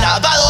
grabado